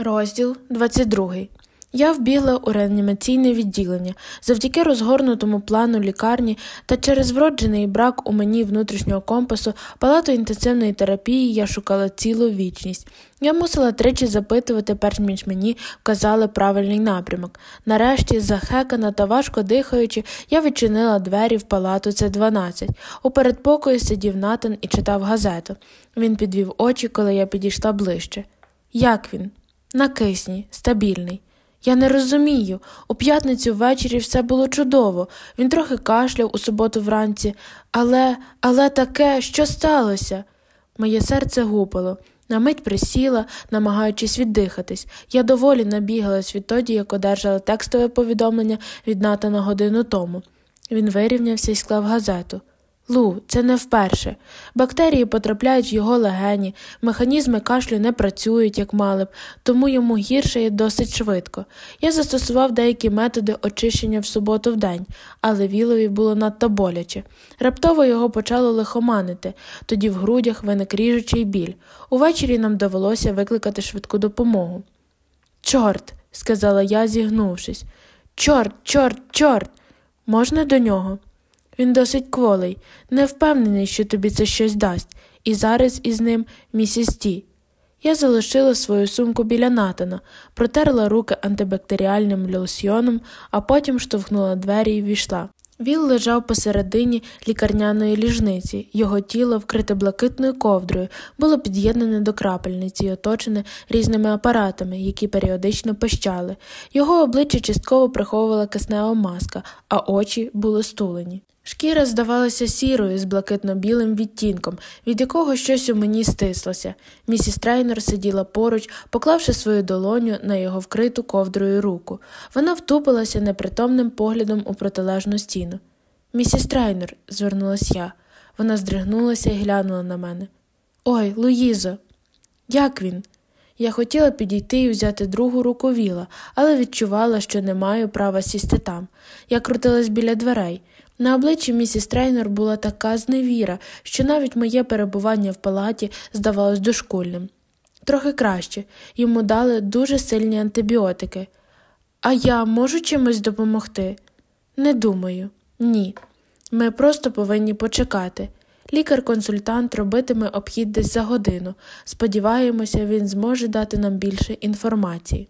Розділ 22. Я вбігла у реанімаційне відділення завдяки розгорнутому плану лікарні та через вроджений брак у мені внутрішнього компасу палату інтенсивної терапії я шукала цілу вічність. Я мусила тричі запитувати, перш ніж мені вказали правильний напрямок. Нарешті, захекана та важко дихаючи, я відчинила двері в палату С 12 У передпокої сидів Натан і читав газету. Він підвів очі, коли я підійшла ближче. Як він? На кисні, стабільний. Я не розумію. У п'ятницю ввечері все було чудово. Він трохи кашляв у суботу вранці, але, але таке, що сталося? Моє серце гупало. На мить присіла, намагаючись віддихатись. Я доволі набігалась відтоді, як одержала текстове повідомлення від Натана годину тому. Він вирівнявся і склав газету. Лу, це не вперше. Бактерії потрапляють в його легені, механізми кашлю не працюють, як мали б, тому йому гірше є досить швидко. Я застосував деякі методи очищення в суботу в день, але вілові було надто боляче. Раптово його почало лихоманити, тоді в грудях виник ріжучий біль. Увечері нам довелося викликати швидку допомогу. Чорт, сказала я, зігнувшись. Чорт, чорт, чорт. Можна до нього? Він досить кволий, не впевнений, що тобі це щось дасть, і зараз із ним місіс Ті. Я залишила свою сумку біля натана, протерла руки антибактеріальним лосьйоном, а потім штовхнула двері і війшла. Він лежав посередині лікарняної ліжниці, його тіло, вкрите блакитною ковдрою, було під'єднане до крапельниці і оточене різними апаратами, які періодично пищали. Його обличчя частково приховувала киснева маска, а очі були стулені. Шкіра здавалася сірою з блакитно-білим відтінком, від якого щось у мені стислося. Місіс Трейнер сиділа поруч, поклавши свою долоню на його вкриту ковдрою руку. Вона втупилася непритомним поглядом у протилежну стіну. Місіс Трейнер, звернулась я. Вона здригнулася і глянула на мене. Ой, Луїзо, як він? Я хотіла підійти і взяти другу руку віла, але відчувала, що не маю права сісти там. Я крутилась біля дверей. На обличчі місіс Трейнер була така зневіра, що навіть моє перебування в палаті здавалось дошкульним. Трохи краще йому дали дуже сильні антибіотики. А я можу чимось допомогти? Не думаю, ні. Ми просто повинні почекати. Лікар-консультант робитиме обхід десь за годину. Сподіваємося, він зможе дати нам більше інформації.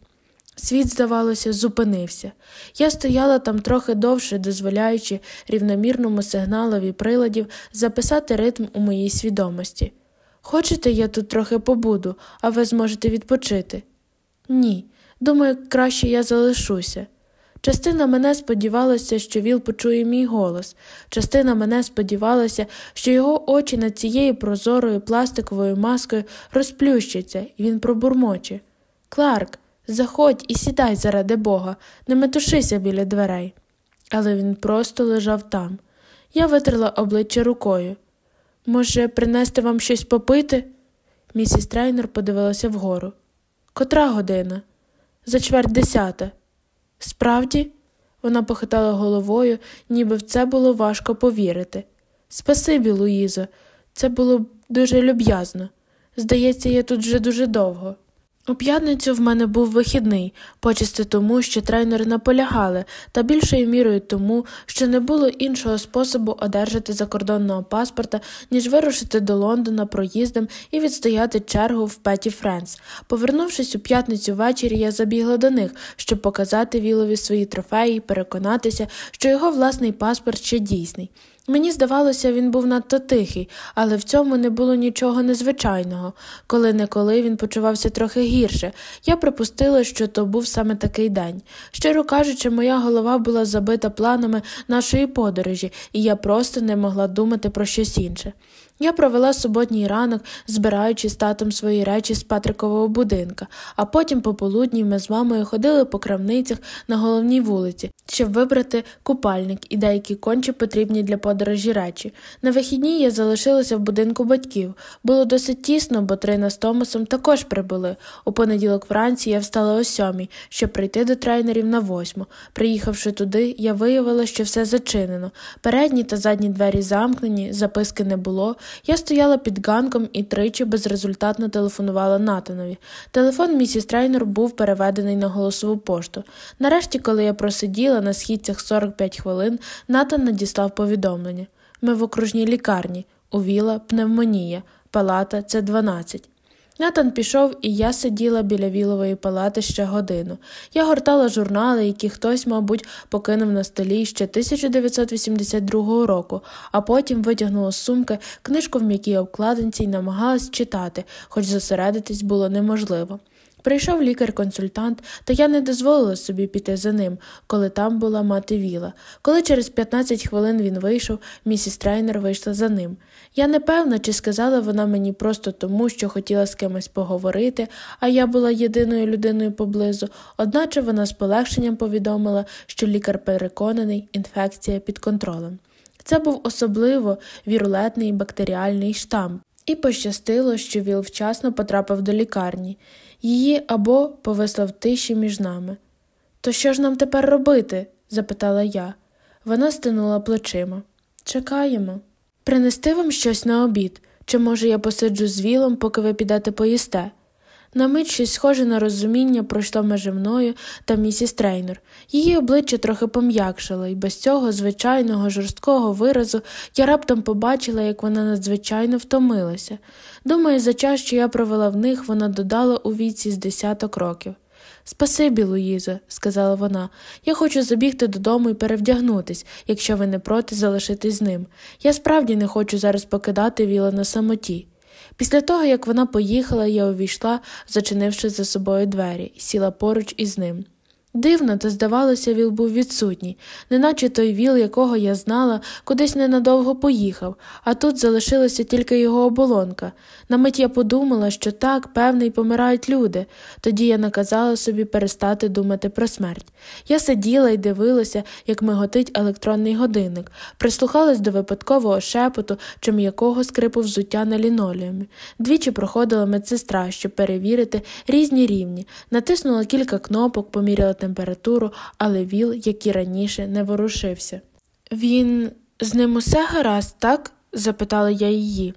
Світ, здавалося, зупинився. Я стояла там трохи довше, дозволяючи рівномірному сигналові приладів записати ритм у моїй свідомості. Хочете, я тут трохи побуду, а ви зможете відпочити? Ні. Думаю, краще я залишуся. Частина мене сподівалася, що Віл почує мій голос, частина мене сподівалася, що його очі над цією прозорою пластиковою маскою розплющаться, і він пробурмоче. Кларк. Заходь і сідай заради бога, не метушися біля дверей. Але він просто лежав там. Я витерла обличчя рукою. Може, принести вам щось попити? Місіс Трейнер подивилася вгору. Котра година? За чверть десята. Справді, вона похитала головою, ніби в це було важко повірити. Спасибі, Луїзо, це було дуже люб'язно. Здається, я тут вже дуже довго. У п'ятницю в мене був вихідний, почисти тому, що тренери наполягали, та більшою мірою тому, що не було іншого способу одержати закордонного паспорта, ніж вирушити до Лондона проїздом і відстояти чергу в Петі Френс. Повернувшись у п'ятницю ввечері, я забігла до них, щоб показати Вілові свої трофеї і переконатися, що його власний паспорт ще дійсний. Мені здавалося, він був надто тихий, але в цьому не було нічого незвичайного. Коли неколи він почувався трохи гірше. Я припустила, що то був саме такий день. Щиро кажучи, моя голова була забита планами нашої подорожі, і я просто не могла думати про щось інше. Я провела суботній ранок, збираючи з татом свої речі з Патрикового будинка, а потім пополудні ми з мамою ходили по крамницях на головній вулиці, щоб вибрати купальник і деякі кончі потрібні для подорожі речі. На вихідні я залишилася в будинку батьків. Було досить тісно, бо Трина з Томасом також прибули. У понеділок вранці я встала о сьомій, щоб прийти до трейнерів на восьму. Приїхавши туди, я виявила, що все зачинено. Передні та задні двері замкнені, записки не було. Я стояла під ганком і тричі безрезультатно телефонувала Натанові. Телефон місіс Трейнер був переведений на голосову пошту. Нарешті, коли я просиділа на східцях 45 хвилин, Натан надіслав повідомлення. Ми в окружній лікарні, у Віла пневмонія, палата це 12. Натан пішов, і я сиділа біля вілової палати ще годину. Я гортала журнали, які хтось, мабуть, покинув на столі ще 1982 року, а потім витягнула з сумки книжку в м'якій обкладинці і намагалась читати, хоч зосередитись було неможливо. Прийшов лікар-консультант, та я не дозволила собі піти за ним, коли там була мати Віла. Коли через 15 хвилин він вийшов, місіс трейнер вийшла за ним. Я не певна, чи сказала вона мені просто тому, що хотіла з кимось поговорити, а я була єдиною людиною поблизу, одначе вона з полегшенням повідомила, що лікар переконаний, інфекція під контролем. Це був особливо вірулетний бактеріальний штам, і пощастило, що Віл вчасно потрапив до лікарні. Її або повисло в тиші між нами. То що ж нам тепер робити? запитала я. Вона стинула плечима. Чекаємо. Принести вам щось на обід, чи, може, я посиджу з вілом, поки ви підете поїсте? На мить щось схоже на розуміння пройшло межі мною та місіс трейнер. Її обличчя трохи пом'якшило, і без цього звичайного жорсткого виразу я раптом побачила, як вона надзвичайно втомилася. Думаю, за час, що я провела в них, вона додала у віці з десяток років. Спасибі, Луїзо, сказала вона, я хочу забігти додому і перевдягнутись, якщо ви не проти залишитись з ним. Я справді не хочу зараз покидати віла на самоті. Після того, як вона поїхала, я увійшла, зачинивши за собою двері, сіла поруч із ним. Дивно, та здавалося, Віл був відсутній, неначе той віл, якого я знала, кудись ненадовго поїхав, а тут залишилася тільки його оболонка. На мить я подумала, що так, певне, й помирають люди. Тоді я наказала собі перестати думати про смерть. Я сиділа і дивилася, як миготить електронний годинник, прислухалась до випадкового шепоту чи м'якого скрипу взуття на лінолеумі. Двічі проходила медсестра, щоб перевірити різні рівні, натиснула кілька кнопок, поміряла але віл, як і раніше, не ворушився. Він з ним усе гаразд, так? запитала я її.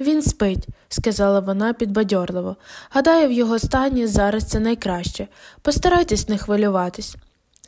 Він спить, сказала вона підбадьорливо. Гадаю, в його стані зараз це найкраще. Постарайтесь не хвилюватись.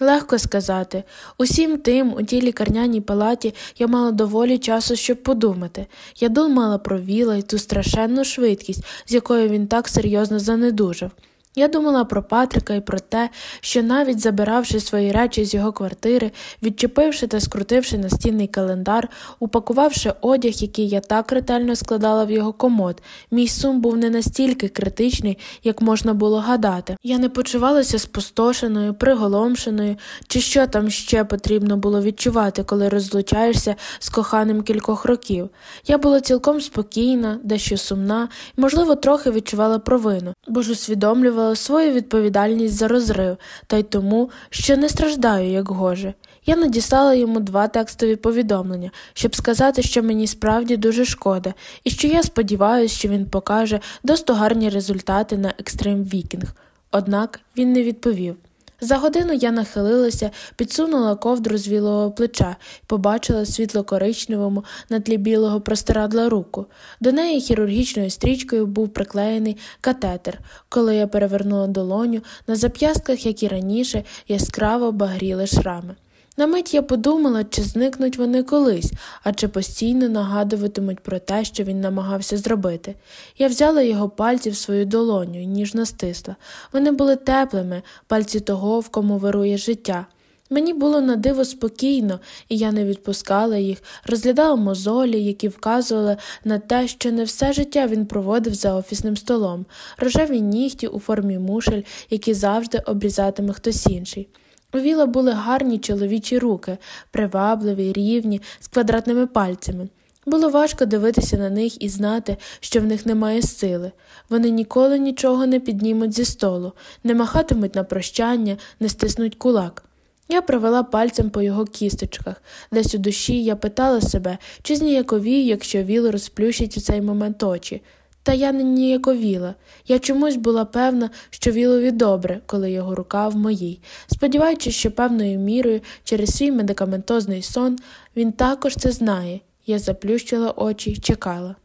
Легко сказати, усім тим, у тій лікарняній палаті я мала доволі часу, щоб подумати. Я думала про віла і ту страшенну швидкість, з якою він так серйозно занедужав. Я думала про Патрика і про те, що навіть забиравши свої речі з його квартири, відчепивши та скрутивши настінний календар, упакувавши одяг, який я так ретельно складала в його комод, мій сум був не настільки критичний, як можна було гадати. Я не почувалася спустошеною, приголомшеною, чи що там ще потрібно було відчувати, коли розлучаєшся з коханим кількох років. Я була цілком спокійна, дещо сумна і, можливо, трохи відчувала провину, бо ж усвідомлювала усвідомлювала свою відповідальність за розрив, та й тому, що не страждаю, як гоже. Я надіслала йому два текстові повідомлення, щоб сказати, що мені справді дуже шкода, і що я сподіваюся, що він покаже досить гарні результати на екстрем Вікінг. Однак він не відповів. За годину я нахилилася, підсунула ковдру з Вілового плеча побачила світло-коричневу на тлі білого простирадла руку. До неї хірургічною стрічкою був приклеєний катетер. Коли я перевернула долоню, на зап'ястках, як і раніше, яскраво багріли шрами. На мить я подумала, чи зникнуть вони колись, а чи постійно нагадуватимуть про те, що він намагався зробити. Я взяла його пальці в свою долоню і ніжно стисла. Вони були теплими, пальці того, в кому вирує життя. Мені було на диво спокійно, і я не відпускала їх, розглядала мозолі, які вказували на те, що не все життя він проводив за офісним столом, рожеві нігті у формі мушель, які завжди обрізатиме хтось інший. У Віла були гарні чоловічі руки, привабливі, рівні, з квадратними пальцями. Було важко дивитися на них і знати, що в них немає сили. Вони ніколи нічого не піднімуть зі столу, не махатимуть на прощання, не стиснуть кулак. Я провела пальцем по його кісточках. Десь у душі я питала себе, чи зніяковію, якщо Віл розплющить у цей момент очі. Та я не ніяковіла. Я чомусь була певна, що вілові добре, коли його рука в моїй, сподіваючись, що певною мірою через свій медикаментозний сон він також це знає. Я заплющила очі й чекала.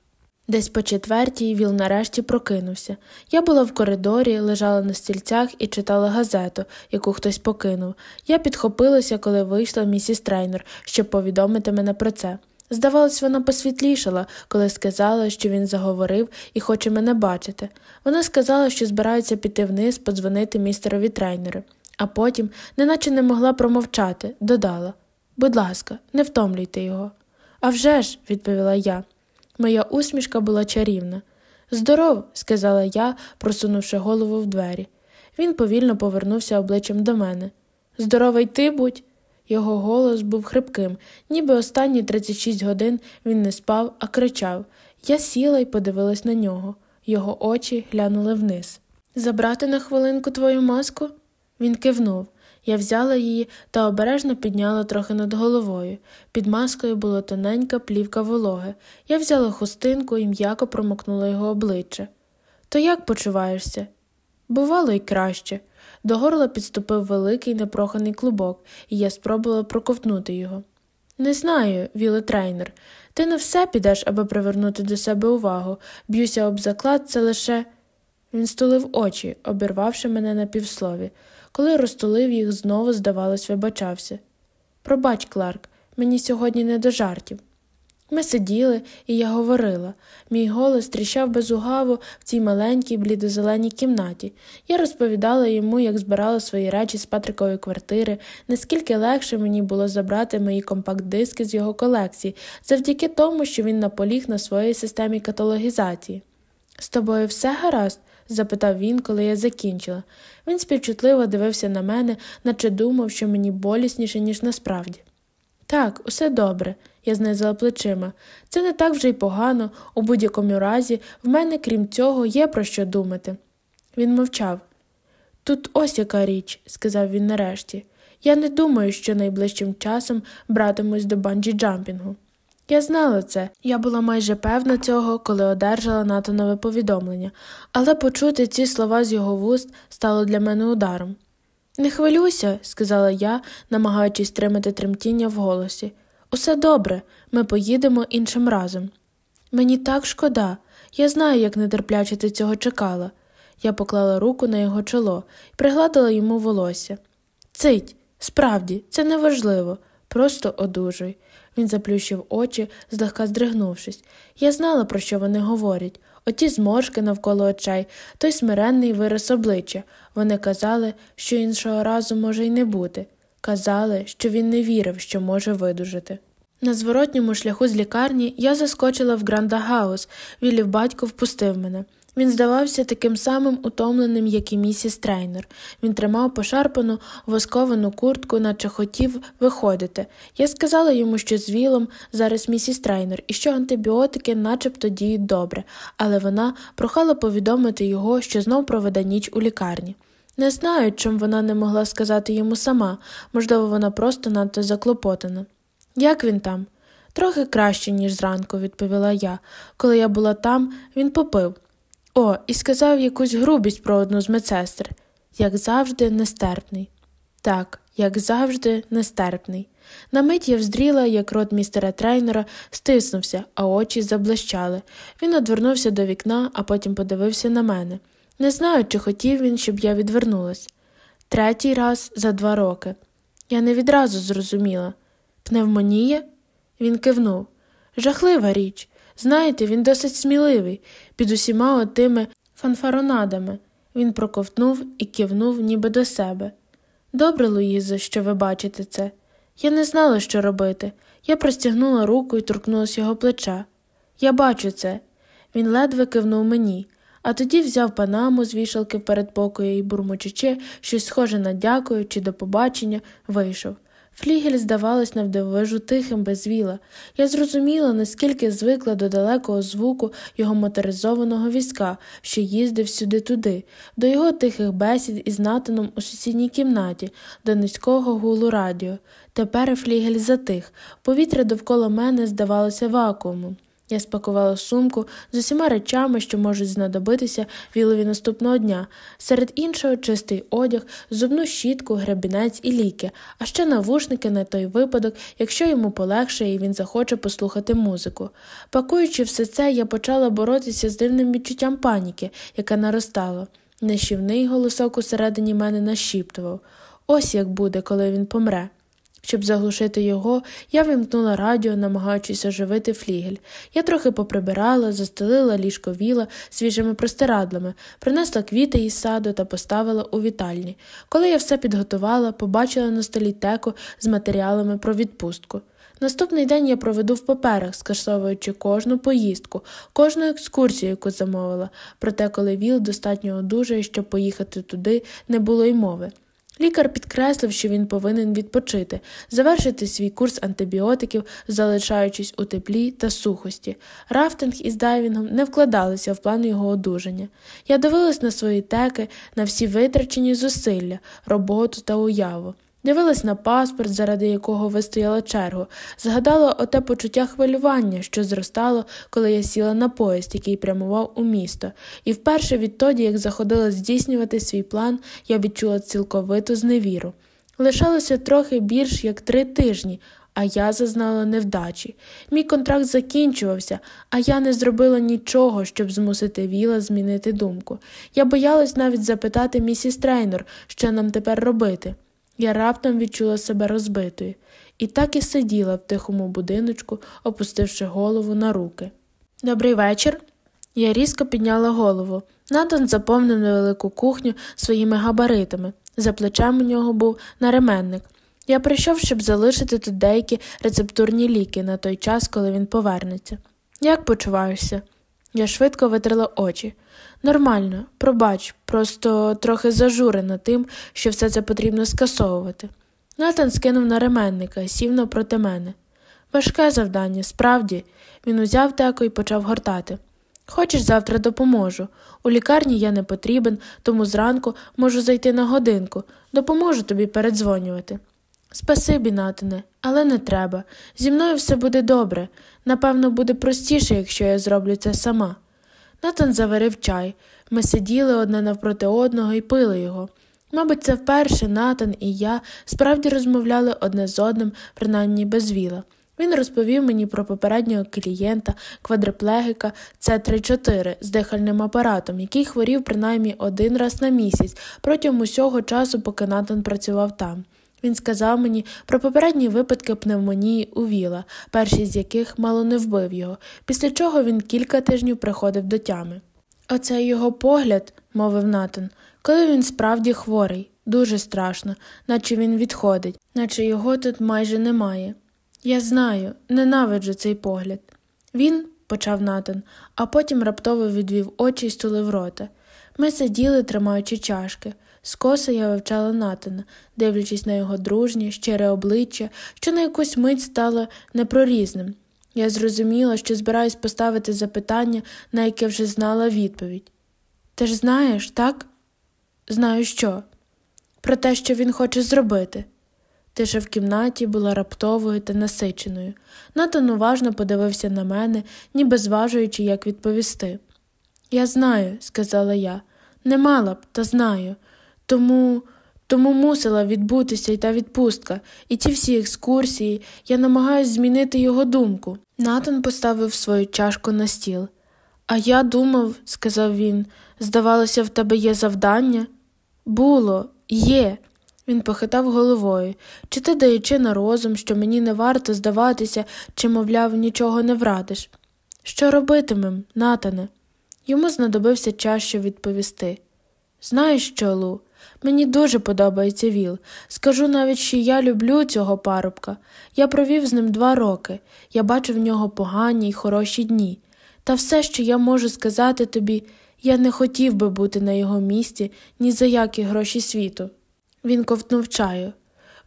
Десь по четвертій Віл нарешті прокинувся. Я була в коридорі, лежала на стільцях і читала газету, яку хтось покинув. Я підхопилася, коли вийшла місіс Трейнер, щоб повідомити мене про це. Здавалось, вона посвітлішала, коли сказала, що він заговорив і хоче мене бачити. Вона сказала, що збирається піти вниз, подзвонити містерові трейнеру, а потім, неначе не могла промовчати, додала Будь ласка, не втомлюйте його. «А вже ж», – відповіла я. Моя усмішка була чарівна. Здоров, сказала я, просунувши голову в двері. Він повільно повернувся обличчям до мене. Здоровий ти будь. Його голос був хрипким, ніби останні 36 годин він не спав, а кричав. Я сіла і подивилась на нього. Його очі глянули вниз. Забрати на хвилинку твою маску? Він кивнув. Я взяла її та обережно підняла трохи над головою. Під маскою була тоненька плівка вологи. Я взяла хустинку і м'яко промокнула його обличчя. То як почуваєшся? Бувало й краще. До горла підступив великий непроханий клубок, і я спробувала проковтнути його. Не знаю, віле трейнер, ти не все підеш, аби привернути до себе увагу. Б'юся об заклад, це лише. Він стулив очі, обірвавши мене на півслові. Коли розтулив їх, знову, здавалось, вибачався. Пробач, Кларк, мені сьогодні не до жартів. Ми сиділи, і я говорила. Мій голос тріщав безугаво в цій маленькій блідозеленій кімнаті. Я розповідала йому, як збирала свої речі з Патрикової квартири, наскільки легше мені було забрати мої компакт-диски з його колекції, завдяки тому, що він наполіг на своїй системі каталогізації. З тобою все гаразд? запитав він, коли я закінчила. Він співчутливо дивився на мене, наче думав, що мені болісніше, ніж насправді. Так, усе добре, я знизила плечима. Це не так вже й погано, у будь-якому разі, в мене, крім цього, є про що думати. Він мовчав. Тут ось яка річ, сказав він нарешті. Я не думаю, що найближчим часом братимусь до банджі джампінгу. Я знала це, я була майже певна цього, коли одержала натонове повідомлення, але почути ці слова з його вуст стало для мене ударом. Не хвилюйся, сказала я, намагаючись тримати тремтіння в голосі. Усе добре, ми поїдемо іншим разом. Мені так шкода, я знаю, як нетерпляче ти цього чекала. Я поклала руку на його чоло і пригладила йому волосся. Цить, справді, це неважливо, просто одужуй. Він заплющив очі, злегка здригнувшись. Я знала, про що вони говорять. Оті зморшки навколо очей, той смиренний вираз обличчя. Вони казали, що іншого разу може й не бути. Казали, що він не вірив, що може видужити. На зворотньому шляху з лікарні я заскочила в Гранта Гаус, Вілів батько впустив мене. Він здавався таким самим утомленим, як і місіс Трейнер. Він тримав пошарпану восковану куртку, наче хотів виходити. Я сказала йому, що з Вілом зараз місіс Трейнер і що антибіотики начебто діють добре, але вона прохала повідомити його, що знов проведе ніч у лікарні. Не знаю, чи вона не могла сказати йому сама, можливо, вона просто надто заклопотана. Як він там? Трохи краще, ніж зранку, відповіла я. Коли я була там, він попив. О, і сказав якусь грубість про одну з медсестер. Як завжди, нестерпний. Так, як завжди, нестерпний. На мить я вздріла, як рот містера трейнера стиснувся, а очі заблищали. Він одвернувся до вікна, а потім подивився на мене. Не знаю, чи хотів він, щоб я відвернулась. Третій раз за два роки. Я не відразу зрозуміла. Пневмонія? Він кивнув. Жахлива річ. Знаєте, він досить сміливий, під усіма отими фанфаронадами. Він проковтнув і кивнув, ніби до себе. Добре, Луїзо, що ви бачите це. Я не знала, що робити. Я простягнула руку і торкнулася його плеча. Я бачу це. Він ледве кивнув мені, а тоді взяв панаму з вішалки в передпокої і, бурмочучи, щось схоже на дякую чи до побачення, вийшов. Флігель, здавалось, навдивовижу тихим без віла. Я зрозуміла, наскільки звикла до далекого звуку його моторизованого візка, що їздив сюди туди, до його тихих бесід із натаном у сусідній кімнаті, до низького гулу радіо. Тепер флігель затих, повітря довкола мене здавалося вакуумом. Я спакувала сумку з усіма речами, що можуть знадобитися вілові наступного дня, серед іншого чистий одяг, зубну щітку, гребінець і ліки, а ще навушники на той випадок, якщо йому полегшає і він захоче послухати музику. Пакуючи все це, я почала боротися з дивним відчуттям паніки, яке наростало. Нещівний голосок усередині мене нашіптував ось як буде, коли він помре. Щоб заглушити його, я вимкнула радіо, намагаючись оживити флігель. Я трохи поприбирала, застелила ліжко віла свіжими простирадлами, принесла квіти із саду та поставила у вітальні. Коли я все підготувала, побачила на столі теку з матеріалами про відпустку. Наступний день я проведу в паперах, скасовуючи кожну поїздку, кожну екскурсію, яку замовила, проте, коли Віл достатньо одужає, щоб поїхати туди, не було й мови. Лікар підкреслив, що він повинен відпочити, завершити свій курс антибіотиків, залишаючись у теплі та сухості. Рафтинг із дайвінгом не вкладалися в план його одужання. Я дивилась на свої теки, на всі витрачені зусилля, роботу та уяву. Дивилась на паспорт, заради якого вистояла чергу, згадала оте почуття хвилювання, що зростало, коли я сіла на поїзд, який прямував у місто, і вперше відтоді, як заходила здійснювати свій план, я відчула цілковиту зневіру. Лишалося трохи більш як три тижні, а я зазнала невдачі. Мій контракт закінчувався, а я не зробила нічого, щоб змусити Віла змінити думку. Я боялась навіть запитати місіс Трейнор, що нам тепер робити. Я раптом відчула себе розбитою, і так і сиділа в тихому будиночку, опустивши голову на руки. Добрий вечір. Я різко підняла голову. Натан заповнив невелику кухню своїми габаритами. За плечем у нього був наременник. Я прийшов, щоб залишити тут деякі рецептурні ліки на той час, коли він повернеться. Як почуваєшся? Я швидко витрила очі. Нормально, пробач, просто трохи зажурена тим, що все це потрібно скасовувати. Натан скинув на ременника сів напроти мене. Важке завдання, справді, він узяв теку і почав гортати. Хочеш, завтра допоможу. У лікарні я не потрібен, тому зранку можу зайти на годинку, допоможу тобі передзвонювати. Спасибі, Натане, але не треба. Зі мною все буде добре. Напевно, буде простіше, якщо я зроблю це сама. Натан заварив чай. Ми сиділи одне навпроти одного і пили його. Мабуть, це вперше Натан і я справді розмовляли одне з одним, принаймні без віла. Він розповів мені про попереднього клієнта, квадриплегіка С34 з дихальним апаратом, який хворів принаймні один раз на місяць протягом усього часу, поки Натан працював там. Він сказав мені про попередні випадки пневмонії у Віла, перший з яких мало не вбив його, після чого він кілька тижнів приходив до тями. Оце його погляд, мовив Натан, коли він справді хворий, дуже страшно, наче він відходить, наче його тут майже немає. Я знаю, ненавиджу цей погляд. Він, почав Натан, а потім раптово відвів очі і стулив рота. Ми сиділи, тримаючи чашки. Скоса я вивчала Натана, дивлячись на його дружнє, щире обличчя, що на якусь мить стало непрорізним. Я зрозуміла, що збираюсь поставити запитання, на яке вже знала відповідь. Ти ж знаєш, так? Знаю що? Про те, що він хоче зробити. Тиша в кімнаті була раптовою та насиченою. Натан уважно подивився на мене, ніби зважуючи, як відповісти. Я знаю, сказала я, не мала б, та знаю. Тому тому мусила відбутися й та відпустка, і ті всі екскурсії, я намагаюся змінити його думку. Натан поставив свою чашку на стіл. А я думав, сказав він, здавалося, в тебе є завдання? Було, є. Він похитав головою, чи ти даючи на розум, що мені не варто здаватися, чи, мовляв, нічого не врадиш. Що робитимем, Натане? Йому знадобився час, щоб відповісти. Знаєш що, Лу? Мені дуже подобається Віл. Скажу навіть, що я люблю цього парубка. Я провів з ним два роки. Я бачу в нього погані й хороші дні. Та все, що я можу сказати тобі, я не хотів би бути на його місці ні за які гроші світу. Він ковтнув чаю.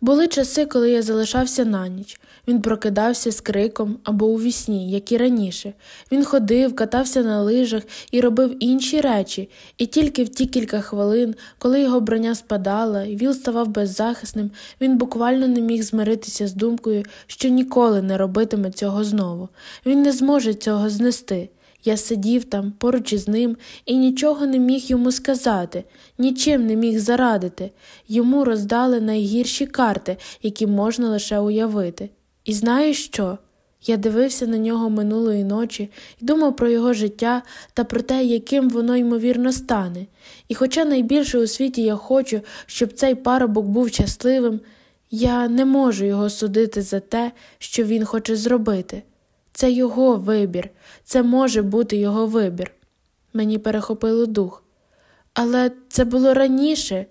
Були часи, коли я залишався на ніч. Він прокидався з криком або у вісні, як і раніше. Він ходив, катався на лижах і робив інші речі, і тільки в ті кілька хвилин, коли його броня спадала і Віл ставав беззахисним, він буквально не міг змиритися з думкою, що ніколи не робитиме цього знову. Він не зможе цього знести. Я сидів там поруч із ним і нічого не міг йому сказати, нічим не міг зарадити. Йому роздали найгірші карти, які можна лише уявити. І знаєш що? Я дивився на нього минулої ночі і думав про його життя та про те, яким воно ймовірно стане. І хоча найбільше у світі я хочу, щоб цей парубок був щасливим, я не можу його судити за те, що він хоче зробити. Це його вибір, це може бути його вибір. Мені перехопило дух. Але це було раніше.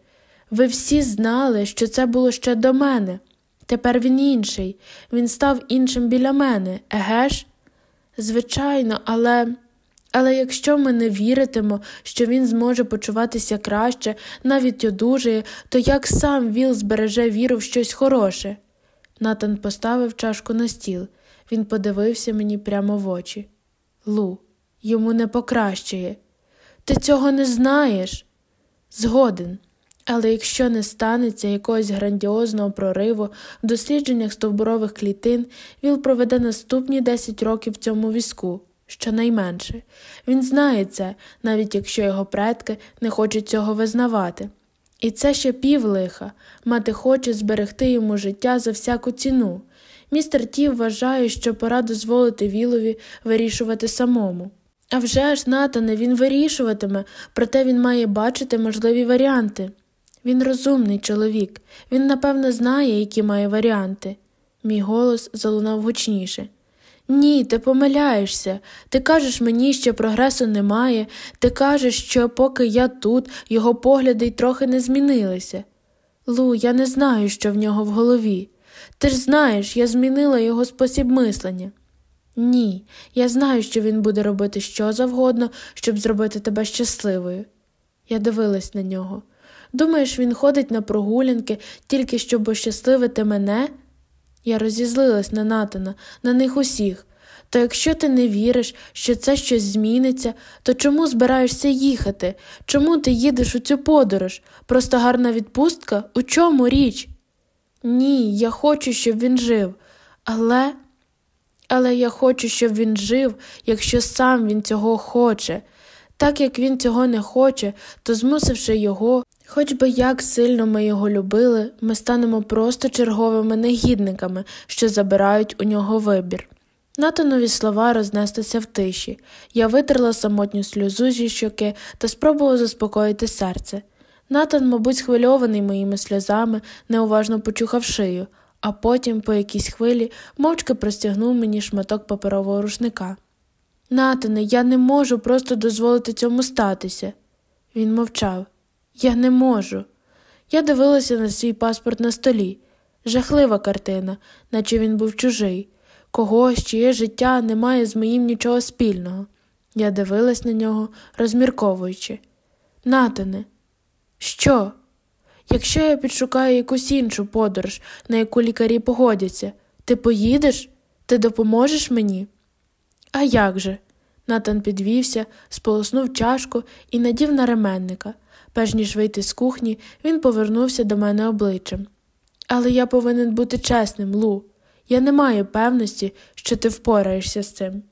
Ви всі знали, що це було ще до мене. Тепер він інший, він став іншим біля мене, еге ж? Звичайно, але. Але якщо ми не віритимо, що він зможе почуватися краще, навіть одужає, то як сам Віл збереже віру в щось хороше? Натан поставив чашку на стіл. Він подивився мені прямо в очі. Лу, йому не покращує. Ти цього не знаєш? Згоден. Але якщо не станеться якогось грандіозного прориву в дослідженнях стовбурових клітин, Віл проведе наступні 10 років в цьому візку, щонайменше. Він знає це, навіть якщо його предки не хочуть цього визнавати. І це ще пів лиха. Мати хоче зберегти йому життя за всяку ціну. Містер Ті вважає, що пора дозволити Вілові вирішувати самому. А вже ж, Натане, він вирішуватиме, проте він має бачити можливі варіанти. Він розумний чоловік, він, напевно, знає, які має варіанти. Мій голос залунав гучніше. Ні, ти помиляєшся. Ти кажеш мені, що прогресу немає, ти кажеш, що поки я тут, його погляди й трохи не змінилися. Лу, я не знаю, що в нього в голові. Ти ж знаєш, я змінила його спосіб мислення. Ні, я знаю, що він буде робити що завгодно, щоб зробити тебе щасливою. Я дивилась на нього. Думаєш, він ходить на прогулянки тільки щоб ощасливити мене? Я розізлилась на Натана, на них усіх. То якщо ти не віриш, що це щось зміниться, то чому збираєшся їхати? Чому ти їдеш у цю подорож? Просто гарна відпустка? У чому річ? Ні, я хочу, щоб він жив, але. Але я хочу, щоб він жив, якщо сам він цього хоче. Так як він цього не хоче, то змусивши його, хоч би як сильно ми його любили, ми станемо просто черговими негідниками, що забирають у нього вибір. Натанові слова рознестися в тиші. Я витерла самотню сльозу зі щоки та спробувала заспокоїти серце. Натан, мабуть, схвильований моїми сльозами, неуважно почухав шию, а потім, по якійсь хвилі, мовчки простягнув мені шматок паперового рушника. Натане, я не можу просто дозволити цьому статися. Він мовчав. Я не можу. Я дивилася на свій паспорт на столі. Жахлива картина, наче він був чужий, когось, чиє життя не має з моїм нічого спільного. Я дивилась на нього, розмірковуючи. Натане, що? Якщо я підшукаю якусь іншу подорож, на яку лікарі погодяться, ти поїдеш? Ти допоможеш мені? А як же? Натан підвівся, сполоснув чашку і надів на ременника. Перш ніж вийти з кухні, він повернувся до мене обличчям. Але я повинен бути чесним, Лу. Я не маю певності, що ти впораєшся з цим.